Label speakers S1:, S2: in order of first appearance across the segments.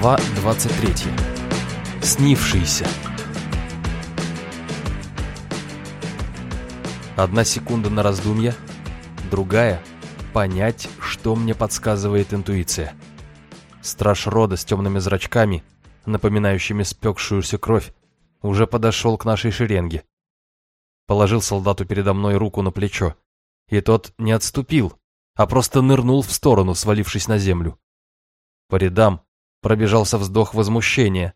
S1: Глава 23. Снившийся. Одна секунда на раздумье, другая — понять, что мне подсказывает интуиция. Страж рода с темными зрачками, напоминающими спекшуюся кровь, уже подошел к нашей шеренге. Положил солдату передо мной руку на плечо, и тот не отступил, а просто нырнул в сторону, свалившись на землю. По рядам пробежался вздох возмущения,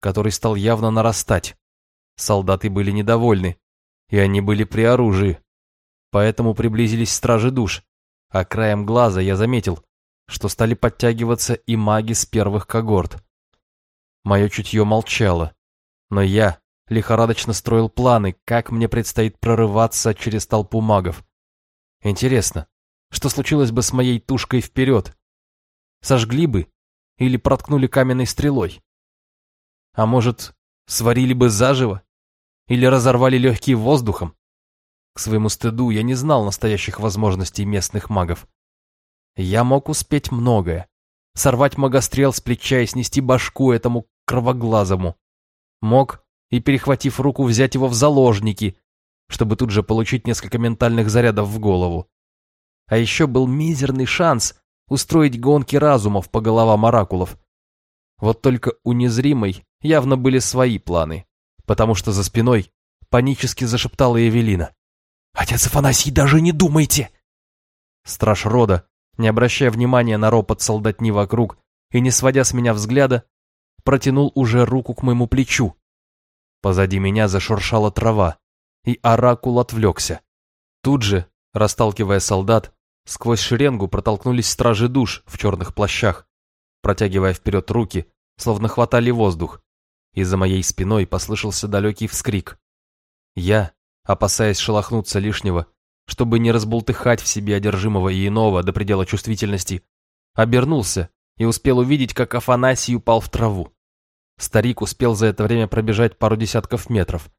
S1: который стал явно нарастать. Солдаты были недовольны, и они были при оружии. Поэтому приблизились стражи душ, а краем глаза я заметил, что стали подтягиваться и маги с первых когорт. Мое чутье молчало, но я лихорадочно строил планы, как мне предстоит прорываться через толпу магов. Интересно, что случилось бы с моей тушкой вперед? Сожгли бы или проткнули каменной стрелой? А может, сварили бы заживо? Или разорвали легкие воздухом? К своему стыду я не знал настоящих возможностей местных магов. Я мог успеть многое. Сорвать магострел с плеча и снести башку этому кровоглазому. Мог и, перехватив руку, взять его в заложники, чтобы тут же получить несколько ментальных зарядов в голову. А еще был мизерный шанс устроить гонки разумов по головам оракулов. Вот только у незримой явно были свои планы потому что за спиной панически зашептала Евелина. «Отец Афанасий, даже не думайте!» Страж рода, не обращая внимания на ропот солдатни вокруг и не сводя с меня взгляда, протянул уже руку к моему плечу. Позади меня зашуршала трава, и оракул отвлекся. Тут же, расталкивая солдат, сквозь шеренгу протолкнулись стражи душ в черных плащах, протягивая вперед руки, словно хватали воздух и за моей спиной послышался далекий вскрик. Я, опасаясь шелохнуться лишнего, чтобы не разбултыхать в себе одержимого и иного до предела чувствительности, обернулся и успел увидеть, как Афанасий упал в траву. Старик успел за это время пробежать пару десятков метров.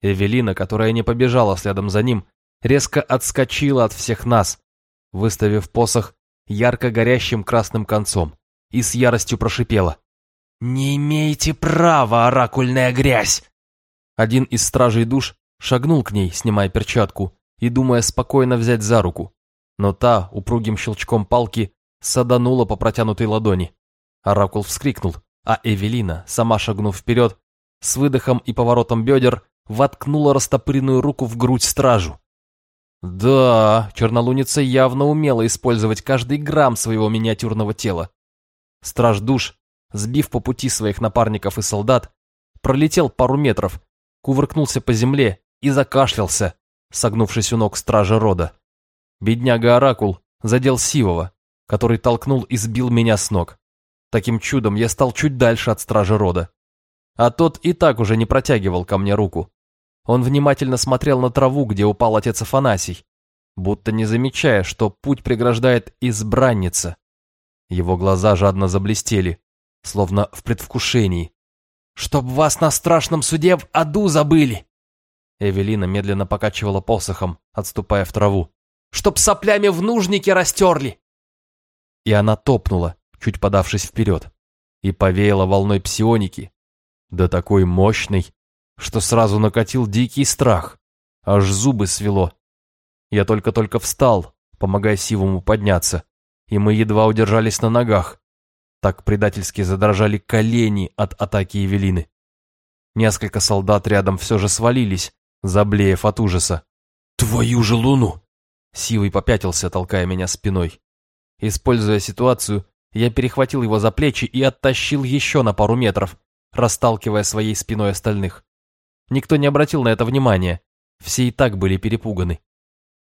S1: Эвелина, которая не побежала следом за ним, резко отскочила от всех нас, выставив посох ярко горящим красным концом, и с яростью прошипела. «Не имеете права, оракульная грязь!» Один из стражей душ шагнул к ней, снимая перчатку, и думая спокойно взять за руку. Но та, упругим щелчком палки, саданула по протянутой ладони. Оракул вскрикнул, а Эвелина, сама шагнув вперед, с выдохом и поворотом бедер, воткнула растопыренную руку в грудь стражу. Да, чернолуница явно умела использовать каждый грамм своего миниатюрного тела. Страж душ сбив по пути своих напарников и солдат, пролетел пару метров, кувыркнулся по земле и закашлялся, согнувшись у ног стража рода. Бедняга-оракул задел Сивова, который толкнул и сбил меня с ног. Таким чудом я стал чуть дальше от стража рода. А тот и так уже не протягивал ко мне руку. Он внимательно смотрел на траву, где упал отец Афанасий, будто не замечая, что путь преграждает избранница. Его глаза жадно заблестели словно в предвкушении. «Чтоб вас на страшном суде в аду забыли!» Эвелина медленно покачивала посохом, отступая в траву. «Чтоб соплями в нужнике растерли!» И она топнула, чуть подавшись вперед, и повеяла волной псионики, да такой мощной, что сразу накатил дикий страх, аж зубы свело. Я только-только встал, помогая Сивому подняться, и мы едва удержались на ногах. Так предательски задрожали колени от атаки Евелины. Несколько солдат рядом все же свалились, заблеев от ужаса. «Твою же луну!» Сивый попятился, толкая меня спиной. Используя ситуацию, я перехватил его за плечи и оттащил еще на пару метров, расталкивая своей спиной остальных. Никто не обратил на это внимания, все и так были перепуганы.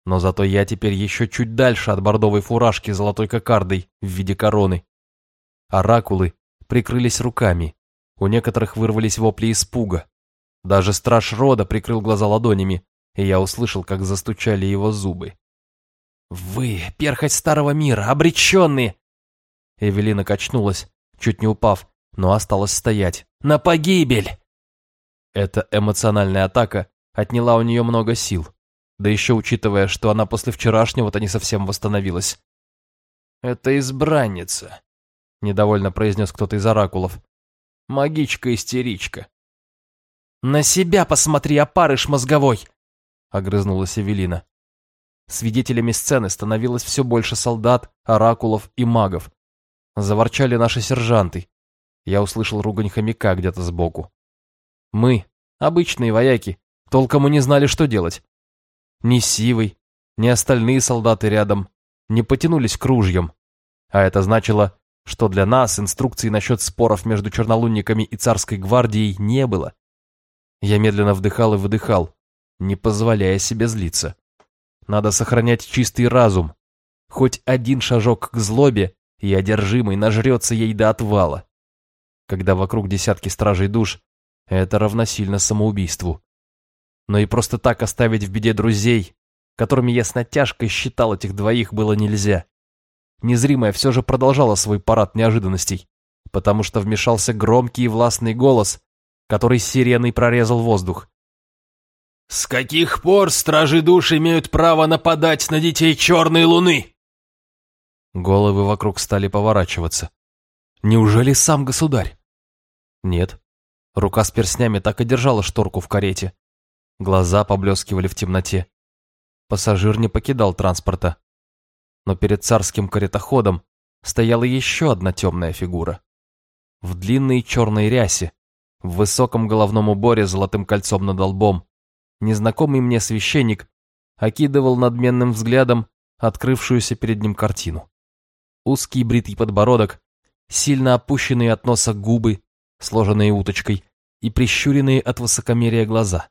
S1: Но зато я теперь еще чуть дальше от бордовой фуражки золотой кокардой в виде короны. Оракулы прикрылись руками. У некоторых вырвались вопли испуга. Даже страж рода прикрыл глаза ладонями, и я услышал, как застучали его зубы. «Вы, перхоть старого мира, обреченные!» Эвелина качнулась, чуть не упав, но осталась стоять. «На погибель!» Эта эмоциональная атака отняла у нее много сил, да еще учитывая, что она после вчерашнего-то не совсем восстановилась. «Это избранница», недовольно произнес кто-то из оракулов. Магичка-истеричка. «На себя посмотри, опарыш мозговой!» — огрызнулась Эвелина. Свидетелями сцены становилось все больше солдат, оракулов и магов. Заворчали наши сержанты. Я услышал ругань хомяка где-то сбоку. Мы, обычные вояки, толком и не знали, что делать. Ни Сивый, ни остальные солдаты рядом не потянулись к ружьям. А это значило, что для нас инструкций насчет споров между чернолунниками и царской гвардией не было. Я медленно вдыхал и выдыхал, не позволяя себе злиться. Надо сохранять чистый разум. Хоть один шажок к злобе, и одержимый нажрется ей до отвала. Когда вокруг десятки стражей душ, это равносильно самоубийству. Но и просто так оставить в беде друзей, которыми я с натяжкой считал этих двоих, было нельзя. Незримая все же продолжала свой парад неожиданностей, потому что вмешался громкий и властный голос, который сиреной прорезал воздух.
S2: «С каких пор стражи душ имеют право нападать на детей Черной Луны?»
S1: Головы вокруг стали поворачиваться. «Неужели сам государь?» «Нет». Рука с перстнями так и держала шторку в карете. Глаза поблескивали в темноте. Пассажир не покидал транспорта но перед царским каретоходом стояла еще одна темная фигура. В длинной черной рясе, в высоком головном уборе с золотым кольцом над лбом, незнакомый мне священник окидывал надменным взглядом открывшуюся перед ним картину. Узкий бритый подбородок, сильно опущенные от носа губы, сложенные уточкой, и прищуренные от высокомерия глаза.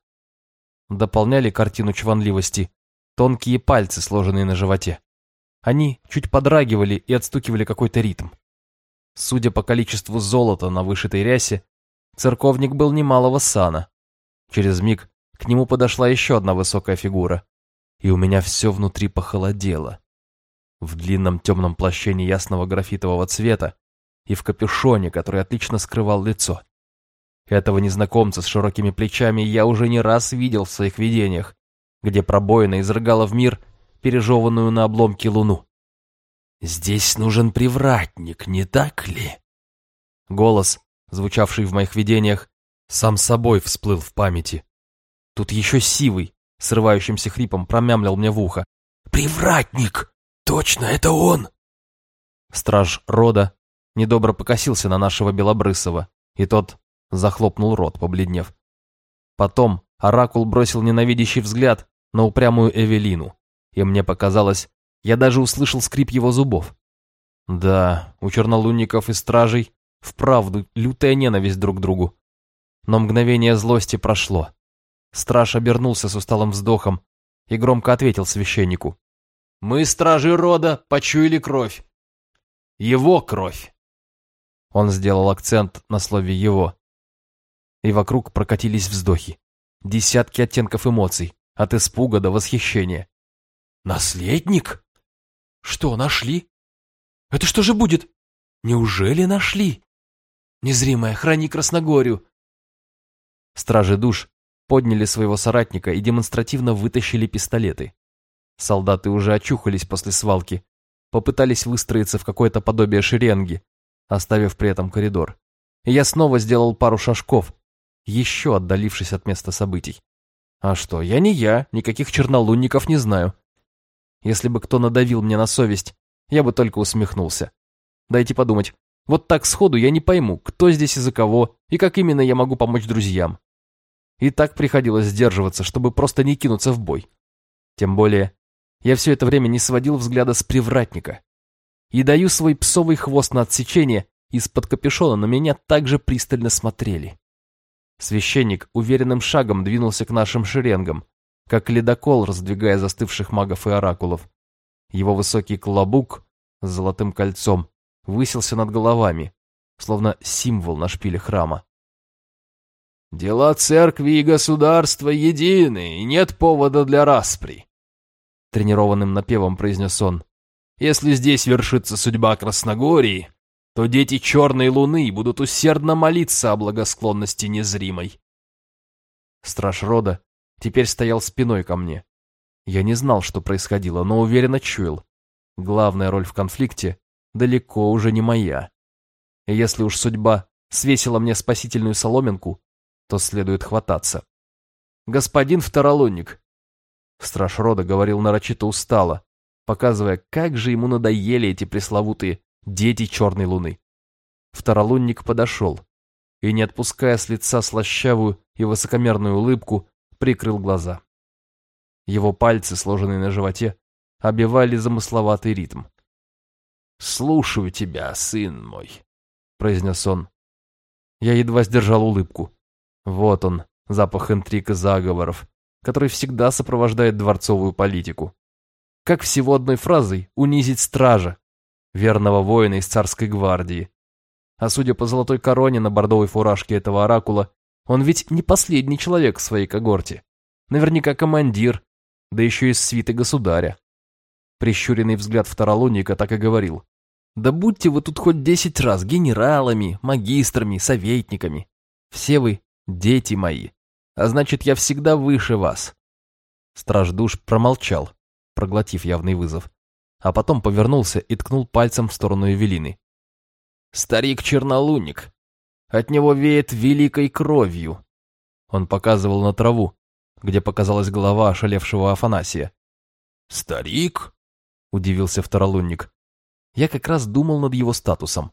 S1: Дополняли картину чванливости тонкие пальцы, сложенные на животе. Они чуть подрагивали и отстукивали какой-то ритм. Судя по количеству золота на вышитой рясе, церковник был немалого сана. Через миг к нему подошла еще одна высокая фигура, и у меня все внутри похолодело. В длинном темном плаще неясного графитового цвета и в капюшоне, который отлично скрывал лицо. Этого незнакомца с широкими плечами я уже не раз видел в своих видениях, где пробоина изрыгала в мир пережеванную на обломке луну. «Здесь нужен привратник, не так ли?» Голос, звучавший в моих видениях, сам собой всплыл в памяти. Тут еще сивый, срывающимся хрипом промямлил мне в ухо. «Привратник! Точно, это он!» Страж рода недобро покосился на нашего Белобрысова, и тот захлопнул рот, побледнев. Потом Оракул бросил ненавидящий взгляд на упрямую Эвелину и мне показалось, я даже услышал скрип его зубов. Да, у чернолунников и стражей вправду лютая ненависть друг к другу. Но мгновение злости прошло. Страж обернулся с усталым вздохом и громко ответил священнику. «Мы, стражи рода, почуяли кровь. Его кровь!» Он сделал акцент на слове «его». И вокруг прокатились вздохи. Десятки оттенков эмоций, от испуга до восхищения. Наследник? Что, нашли? Это что же будет? Неужели нашли? Незримая, храни Красногорию. Стражи душ подняли своего соратника и демонстративно вытащили пистолеты. Солдаты уже очухались после свалки, попытались выстроиться в какое-то подобие шеренги, оставив при этом коридор. Я снова сделал пару шажков, еще отдалившись от места событий. А что, я не я, никаких чернолунников не знаю. Если бы кто надавил мне на совесть, я бы только усмехнулся. Дайте подумать. Вот так сходу я не пойму, кто здесь и за кого, и как именно я могу помочь друзьям. И так приходилось сдерживаться, чтобы просто не кинуться в бой. Тем более, я все это время не сводил взгляда с привратника. И даю свой псовый хвост на отсечение, из-под капюшона на меня также пристально смотрели. Священник уверенным шагом двинулся к нашим шеренгам, как ледокол, раздвигая застывших магов и оракулов. Его высокий клобук с золотым кольцом высился над головами, словно символ на шпиле храма. «Дела церкви и государства едины, и нет повода для распри», — тренированным напевом произнес он. «Если здесь вершится судьба Красногории, то дети Черной Луны будут усердно молиться о благосклонности незримой». Страж рода теперь стоял спиной ко мне. Я не знал, что происходило, но уверенно чуял. Главная роль в конфликте далеко уже не моя. Если уж судьба свесила мне спасительную соломинку, то следует хвататься. «Господин второлунник!» Страж рода говорил нарочито устало, показывая, как же ему надоели эти пресловутые «дети черной луны». Второлунник подошел и, не отпуская с лица слащавую и высокомерную улыбку, прикрыл глаза. Его пальцы, сложенные на животе, обивали замысловатый ритм. «Слушаю тебя, сын мой», — произнес он. Я едва сдержал улыбку. Вот он, запах интриг и заговоров, который всегда сопровождает дворцовую политику. Как всего одной фразой унизить стража, верного воина из царской гвардии. А судя по золотой короне на бордовой фуражке этого оракула, он ведь не последний человек в своей когорте. Наверняка командир, да еще из свиты государя. Прищуренный взгляд второлунника так и говорил. Да будьте вы тут хоть десять раз генералами, магистрами, советниками. Все вы дети мои, а значит, я всегда выше вас. Страж душ промолчал, проглотив явный вызов, а потом повернулся и ткнул пальцем в сторону Эвелины. «Старик-чернолунник. От него веет великой кровью». Он показывал на траву, где показалась голова ошалевшего Афанасия. «Старик?» — удивился второлунник. Я как раз думал над его статусом.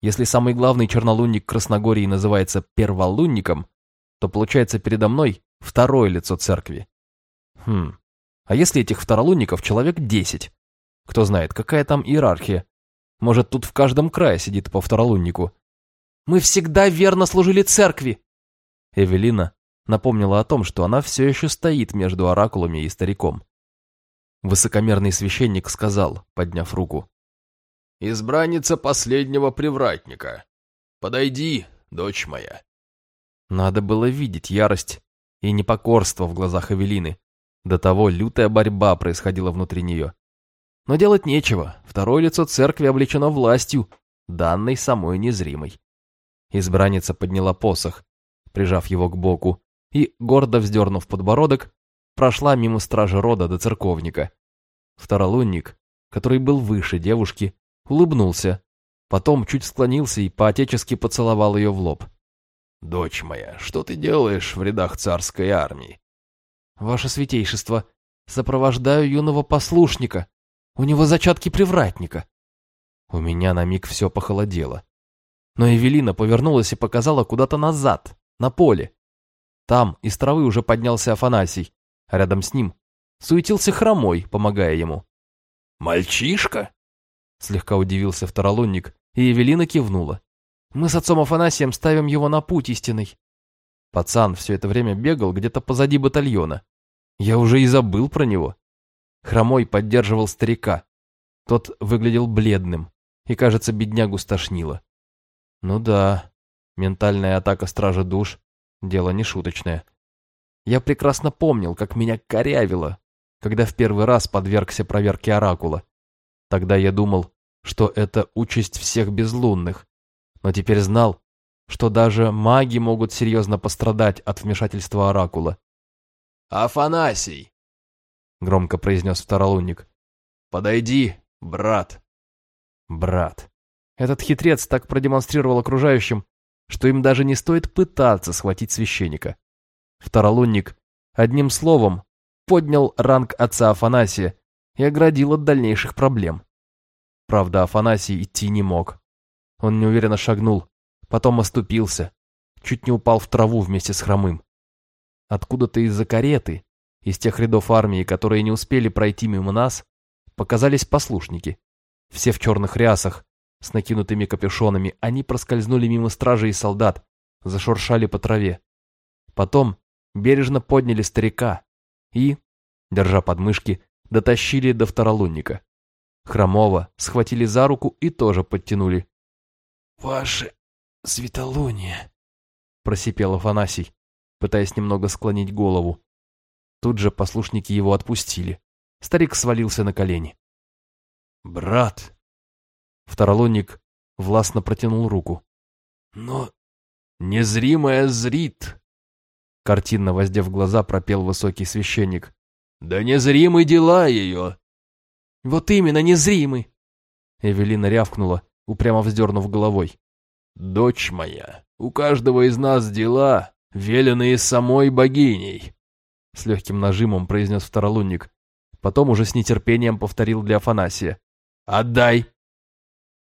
S1: Если самый главный чернолунник Красногории называется перволунником, то получается передо мной второе лицо церкви. Хм, а если этих второлунников человек десять? Кто знает, какая там иерархия? Может, тут в каждом крае сидит по второлуннику. «Мы всегда верно служили церкви!» Эвелина напомнила о том, что она все еще стоит между оракулами и стариком. Высокомерный священник сказал, подняв руку. «Избранница последнего привратника. Подойди, дочь моя». Надо было видеть ярость и непокорство в глазах Эвелины. До того лютая борьба происходила внутри нее. Но делать нечего, второе лицо церкви облечено властью, данной самой незримой. Избранница подняла посох, прижав его к боку, и, гордо вздернув подбородок, прошла мимо стражи рода до церковника. Второлунник, который был выше девушки, улыбнулся, потом чуть склонился и поотечески поцеловал ее в лоб. «Дочь моя, что ты делаешь в рядах царской армии?» «Ваше святейшество, сопровождаю юного послушника. У него зачатки привратника». У меня на миг все похолодело. Но Эвелина повернулась и показала куда-то назад, на поле. Там из травы уже поднялся Афанасий, рядом с ним суетился хромой, помогая ему. «Мальчишка?» Слегка удивился второлунник, и Эвелина кивнула. «Мы с отцом Афанасием ставим его на путь истинный». Пацан все это время бегал где-то позади батальона. Я уже и забыл про него. Хромой поддерживал старика. Тот выглядел бледным, и, кажется, беднягу стошнило. Ну да, ментальная атака стража душ — дело не шуточное. Я прекрасно помнил, как меня корявило, когда в первый раз подвергся проверке оракула. Тогда я думал, что это участь всех безлунных, но теперь знал, что даже маги могут серьезно пострадать от вмешательства оракула. «Афанасий!» — громко произнес второлунник. «Подойди, брат!» «Брат!» Этот хитрец так продемонстрировал окружающим, что им даже не стоит пытаться схватить священника. Второлунник одним словом поднял ранг отца Афанасия и оградил от дальнейших проблем. Правда, Афанасий идти не мог. Он неуверенно шагнул, потом оступился, чуть не упал в траву вместе с хромым. Откуда-то из-за кареты, из тех рядов армии, которые не успели пройти мимо нас, показались послушники. Все в черных рясах, с накинутыми капюшонами, они проскользнули мимо стражи и солдат, зашуршали по траве. Потом бережно подняли старика и, держа подмышки, дотащили до второлунника. Хромова схватили за руку и тоже подтянули. «Ваше светолуние», — просипел Афанасий, пытаясь немного склонить голову. Тут же послушники его отпустили. Старик свалился на колени. «Брат!» Второлунник властно протянул руку. «Но незримая зрит!» Картинно воздев глаза, пропел высокий священник. «Да незримы дела ее!» «Вот именно, незримы!» Эвелина рявкнула, упрямо вздернув головой.
S2: «Дочь моя, у каждого из нас дела, веленные самой богиней», — с легким нажимом произнес второлунник. Потом уже с нетерпением повторил для Афанасия. «Отдай!»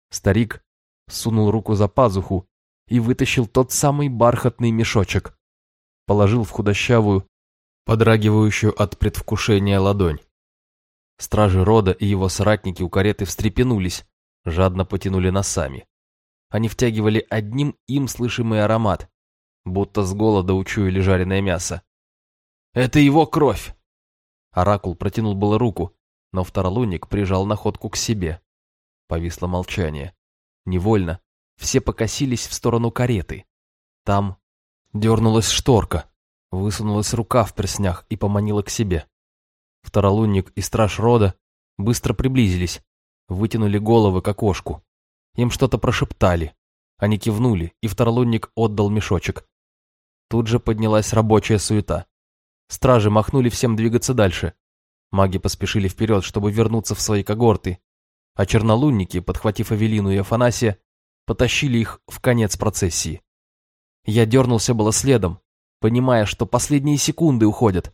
S2: Старик сунул руку за пазуху и вытащил тот самый бархатный мешочек. Положил в худощавую, подрагивающую от предвкушения ладонь. Стражи рода и его соратники у кареты встрепенулись, жадно потянули носами. Они втягивали одним им слышимый аромат, будто с голода учуяли жареное мясо. «Это его кровь!» Оракул протянул было руку, но второлунник прижал находку к себе. Повисло молчание. Невольно все покосились в сторону кареты. Там дернулась шторка, высунулась рука в перснях и поманила к себе. Второлунник и страж рода быстро приблизились, вытянули головы к окошку. Им что-то прошептали. Они кивнули, и второлунник отдал мешочек. Тут же поднялась рабочая суета. Стражи махнули всем двигаться дальше. Маги поспешили вперед, чтобы вернуться в свои когорты, а чернолунники, подхватив Авелину и Афанасия, потащили их в конец процессии. Я дернулся было следом, понимая, что последние секунды уходят,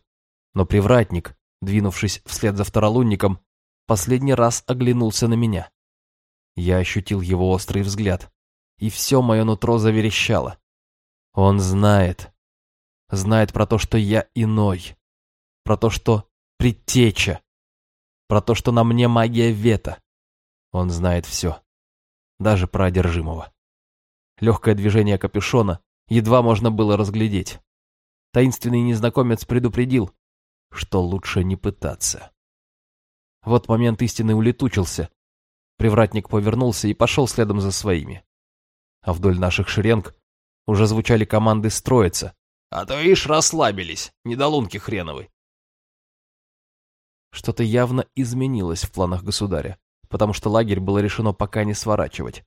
S2: но привратник, двинувшись вслед за второлунником, последний раз оглянулся на меня. Я ощутил его острый взгляд, и все мое нутро заверещало. Он знает. Знает про то, что я иной. Про то, что предтеча. Про то, что на мне магия вета. Он знает все. Даже про одержимого. Легкое движение капюшона едва можно было разглядеть. Таинственный незнакомец предупредил, что лучше не пытаться. Вот момент истины улетучился, Привратник повернулся и пошел следом за своими. А вдоль наших шеренг уже звучали команды строиться. «А то ишь расслабились, недолунки хреновы!» Что-то явно изменилось в планах государя, потому что лагерь было решено пока не сворачивать.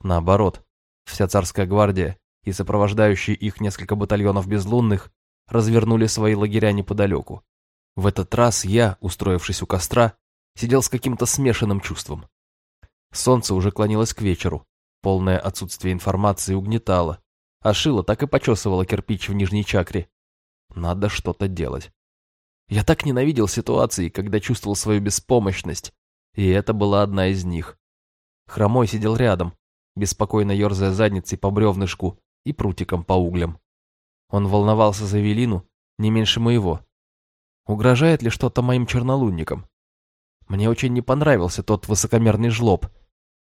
S2: Наоборот, вся царская гвардия и сопровождающие их несколько батальонов безлунных развернули свои лагеря неподалеку. В этот раз я, устроившись у костра, сидел с каким-то смешанным чувством. Солнце уже клонилось к вечеру. Полное отсутствие информации угнетало. А Шила так и почесывала кирпич в нижней чакре. Надо что-то делать. Я так ненавидел ситуации, когда чувствовал свою беспомощность. И это была одна из них. Хромой сидел рядом, беспокойно ерзая задницей по бревнышку и прутиком по углям. Он волновался за Велину не меньше моего. Угрожает ли что-то моим чернолунникам? Мне очень не понравился тот высокомерный жлоб,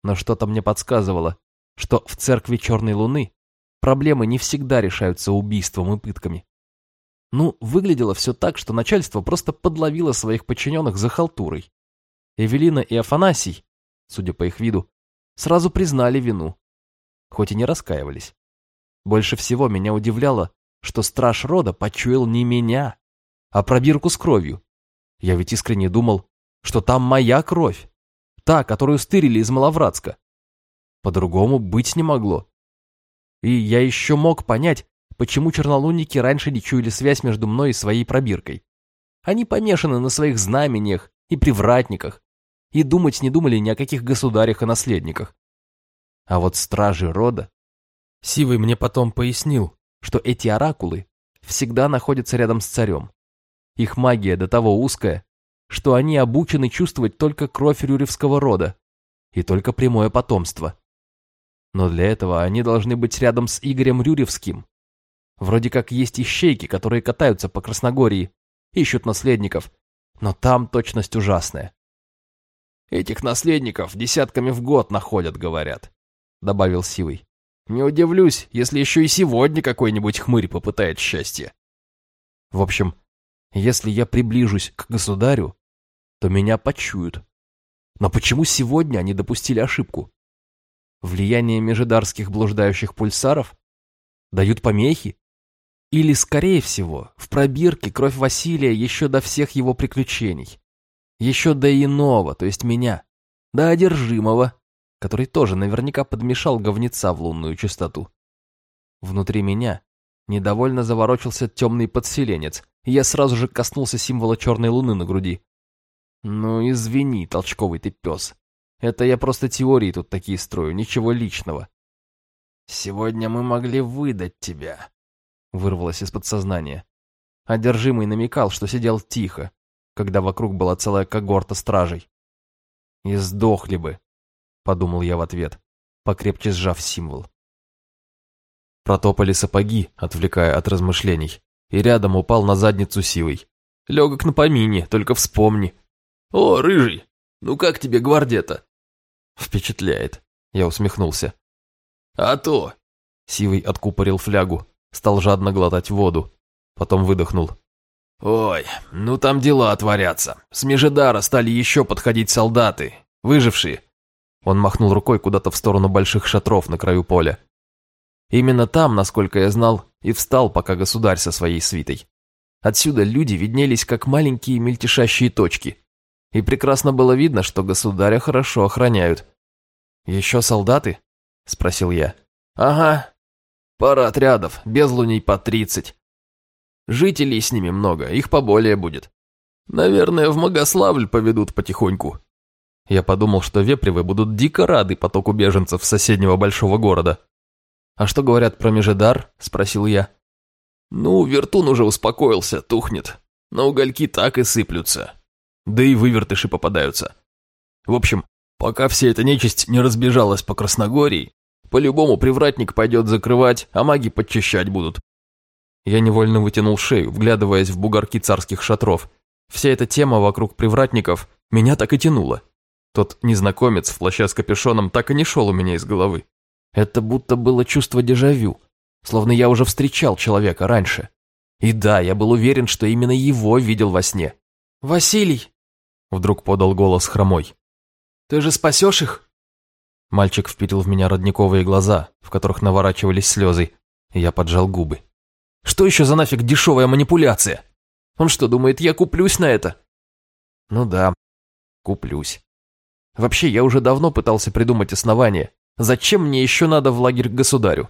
S2: но что-то мне подсказывало, что в церкви Черной Луны проблемы не всегда решаются убийством и пытками. Ну, выглядело все так, что начальство просто подловило своих подчиненных за халтурой. Эвелина и Афанасий, судя по их виду, сразу признали вину, хоть и не раскаивались. Больше всего меня удивляло, что страж рода почуял не меня, а пробирку с кровью. Я ведь искренне думал, что там моя кровь. Та, которую стырили из Маловратска. По-другому быть не могло. И я еще мог понять, почему чернолунники раньше не чуяли связь между мной и своей пробиркой. Они помешаны на своих знамениях и привратниках, и думать не думали ни о каких государях и наследниках. А вот стражи рода... Сивый мне потом пояснил, что эти оракулы всегда находятся рядом с царем. Их магия до того узкая, что они обучены чувствовать только кровь рюревского рода и только прямое потомство. Но для этого они должны быть рядом с Игорем Рюревским. Вроде как есть ищейки, которые катаются по Красногории, ищут наследников, но там точность ужасная. «Этих наследников десятками в год находят, говорят», — добавил Сивый. «Не удивлюсь, если еще и сегодня какой-нибудь хмырь попытает счастье». В общем, если я приближусь к государю, то меня почуют. Но почему сегодня они допустили ошибку? Влияние межидарских блуждающих пульсаров? Дают помехи? Или, скорее всего, в пробирке кровь Василия еще до всех его приключений? Еще до иного, то есть меня, до одержимого, который тоже наверняка подмешал говнеца в лунную чистоту. Внутри меня недовольно заворочился темный подселенец, и я сразу же коснулся символа черной луны на груди. «Ну, извини, толчковый ты пес. Это я просто теории тут такие строю, ничего личного». Сегодня мы могли выдать тебя», — вырвалось из подсознания. Одержимый намекал, что сидел тихо, когда вокруг была целая когорта стражей. «И сдохли бы», — подумал я в ответ, покрепче сжав символ. Протопали сапоги, отвлекая от размышлений, и рядом упал на задницу силой. Легок на помине, только вспомни. «О, рыжий, ну как тебе гвардия-то?» «Впечатляет», — я усмехнулся. «А то!» Сивый откупорил флягу, стал жадно глотать воду, потом выдохнул. «Ой, ну там дела творятся. С Межедара стали еще подходить солдаты, выжившие». Он махнул рукой куда-то в сторону больших шатров на краю поля. Именно там, насколько я знал, и встал пока государь со своей свитой. Отсюда люди виднелись как маленькие мельтешащие точки. И прекрасно было видно, что государя хорошо охраняют. «Еще солдаты?» – спросил я. «Ага. Пара отрядов, без луней по тридцать. Жителей с ними много, их поболее будет. Наверное, в Магославль поведут потихоньку». Я подумал, что вепривы будут дико рады потоку беженцев с соседнего большого города. «А что говорят про Межедар?» – спросил я. «Ну, Вертун уже успокоился, тухнет. Но угольки так и сыплются. Да и вывертыши попадаются. В общем, пока вся эта нечисть не разбежалась по Красногории, по-любому привратник пойдет закрывать, а маги подчищать будут. Я невольно вытянул шею, вглядываясь в бугорки царских шатров. Вся эта тема вокруг привратников меня так и тянула. Тот незнакомец в плаще с капюшоном так и не шел у меня из головы. Это будто было чувство дежавю, словно я уже встречал человека раньше. И да, я был уверен, что именно его видел во сне. «Василий!» — вдруг подал голос хромой. «Ты же спасешь их?» Мальчик впитил в меня родниковые глаза, в которых наворачивались слезы, и я поджал губы. «Что еще за нафиг дешевая манипуляция? Он что, думает, я куплюсь на это?» «Ну да, куплюсь. Вообще, я уже давно пытался придумать основание, зачем мне еще надо в лагерь к государю.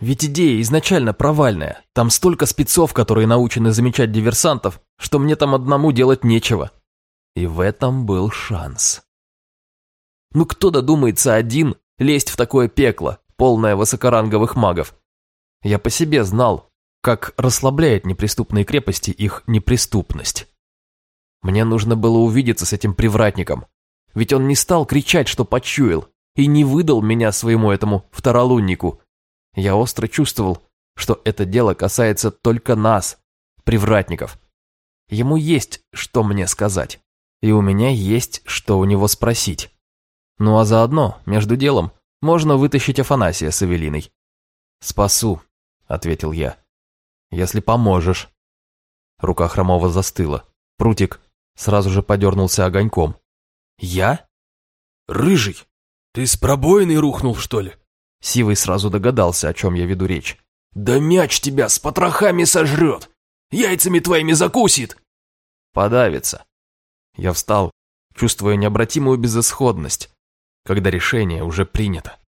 S2: Ведь идея изначально провальная. Там столько спецов, которые научены замечать диверсантов, что мне там одному делать нечего. И в этом был шанс. Ну кто додумается один лезть в такое пекло, полное высокоранговых магов? Я по себе знал, как расслабляет неприступные крепости их неприступность. Мне нужно было увидеться с этим привратником, ведь он не стал кричать, что почуял, и не выдал меня своему этому второлуннику, я остро чувствовал, что это дело касается только нас, привратников. Ему есть что мне сказать, и у меня есть что у него спросить. Ну а заодно, между делом, можно вытащить Афанасия с Эвелиной. «Спасу», — ответил я, — «если поможешь». Рука Хромова застыла. Прутик сразу же подернулся огоньком. «Я?»
S3: «Рыжий, ты с пробоиной рухнул, что ли?»
S2: Сивый сразу догадался, о чем я веду речь.
S3: «Да мяч тебя с потрохами сожрет! Яйцами твоими закусит!»
S2: «Подавится». Я встал, чувствуя необратимую безысходность, когда решение уже принято.